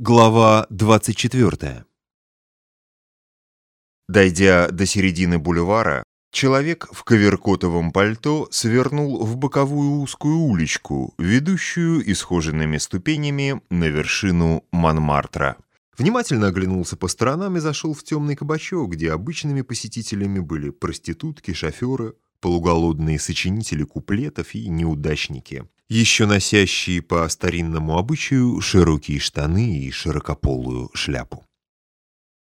Глава 24 Дойдя до середины бульвара, человек в коверкотовом пальто свернул в боковую узкую уличку, ведущую исхоженными ступенями на вершину Монмартра. Внимательно оглянулся по сторонам и зашел в темный кабачок, где обычными посетителями были проститутки, шоферы, полуголодные сочинители куплетов и неудачники, еще носящие по старинному обычаю широкие штаны и широкополую шляпу.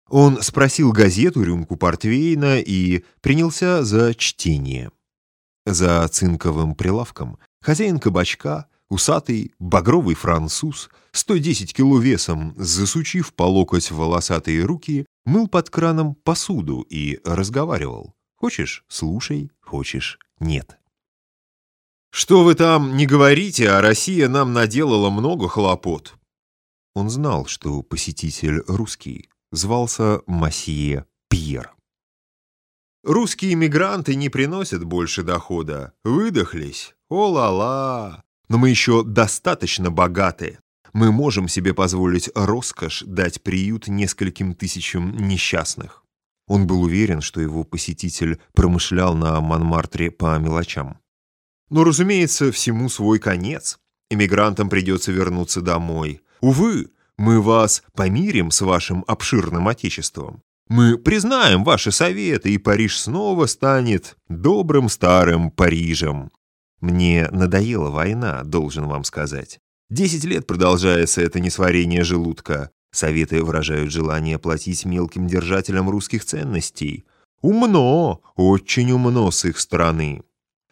Он спросил газету, рюмку портвейна и принялся за чтение. За цинковым прилавком хозяин кабачка, усатый, багровый француз, 110 кило весом, засучив по локоть волосатые руки, мыл под краном посуду и разговаривал. Хочешь — слушай, хочешь — нет. «Что вы там не говорите, а Россия нам наделала много хлопот». Он знал, что посетитель русский звался Масье Пьер. «Русские мигранты не приносят больше дохода. Выдохлись. О-ла-ла! Но мы еще достаточно богаты. Мы можем себе позволить роскошь дать приют нескольким тысячам несчастных». Он был уверен, что его посетитель промышлял на Монмартре по мелочам. Но, разумеется, всему свой конец. Эмигрантам придется вернуться домой. Увы, мы вас помирим с вашим обширным отечеством. Мы признаем ваши советы, и Париж снова станет добрым старым Парижем. Мне надоела война, должен вам сказать. Десять лет продолжается это несварение желудка. Советы выражают желание платить мелким держателям русских ценностей. Умно, очень умно с их стороны.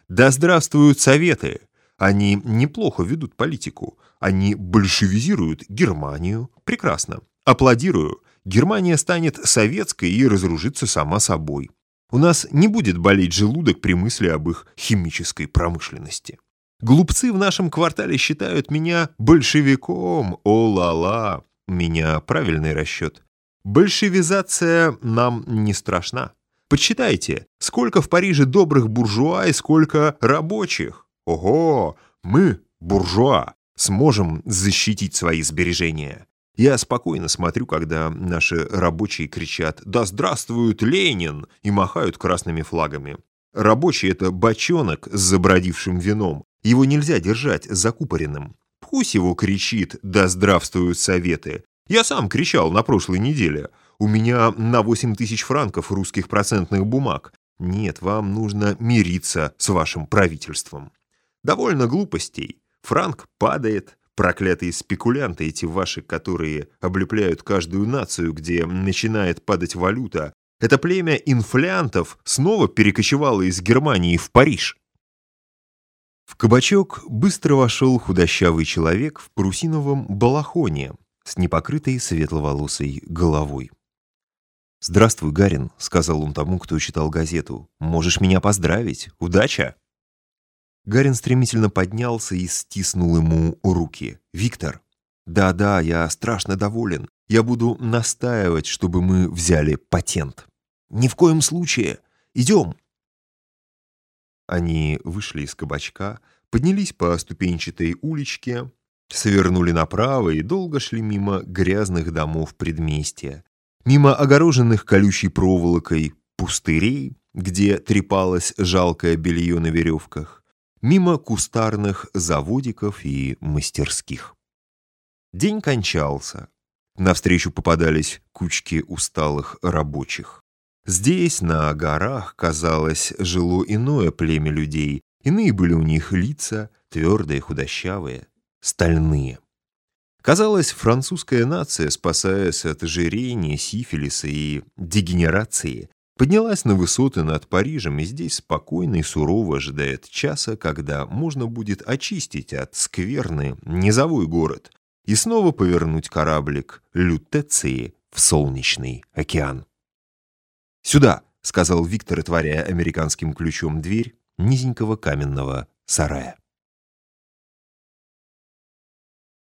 Да здравствуют советы! Они неплохо ведут политику. Они большевизируют Германию. Прекрасно. Аплодирую. Германия станет советской и разоружится сама собой. У нас не будет болеть желудок при мысли об их химической промышленности. Глупцы в нашем квартале считают меня большевиком. О-ла-ла. У меня правильный расчет. Большевизация нам не страшна. Подсчитайте, сколько в Париже добрых буржуа и сколько рабочих. Ого, мы, буржуа, сможем защитить свои сбережения. Я спокойно смотрю, когда наши рабочие кричат «Да здравствует Ленин!» и махают красными флагами. Рабочий — это бочонок с забродившим вином. Его нельзя держать закупоренным. Пусть его кричит «Да здравствуют советы!» Я сам кричал на прошлой неделе. У меня на 8 тысяч франков русских процентных бумаг. Нет, вам нужно мириться с вашим правительством. Довольно глупостей. Франк падает. Проклятые спекулянты эти ваши, которые облепляют каждую нацию, где начинает падать валюта. Это племя инфлянтов снова перекочевало из Германии в Париж. В кабачок быстро вошел худощавый человек в парусиновом балахоне, с непокрытой светловолосой головой. «Здравствуй, Гарин», — сказал он тому, кто читал газету. «Можешь меня поздравить. Удача!» Гарин стремительно поднялся и стиснул ему руки. «Виктор!» «Да-да, я страшно доволен. Я буду настаивать, чтобы мы взяли патент». «Ни в коем случае! Идем!» Они вышли из кабачка, поднялись по ступенчатой уличке, Свернули направо и долго шли мимо грязных домов предместья, мимо огороженных колючей проволокой пустырей, где трепалось жалкое белье на веревках, мимо кустарных заводиков и мастерских. День кончался. Навстречу попадались кучки усталых рабочих. Здесь, на горах, казалось, жило иное племя людей. Иные были у них лица, твердые, худощавые стальные. Казалось, французская нация, спасаясь от ожирения, сифилиса и дегенерации, поднялась на высоты над Парижем и здесь спокойно и сурово ожидает часа, когда можно будет очистить от скверны низовой город и снова повернуть кораблик Лютеции в солнечный океан. «Сюда!» — сказал Виктор, отворяя американским ключом дверь низенького каменного сарая.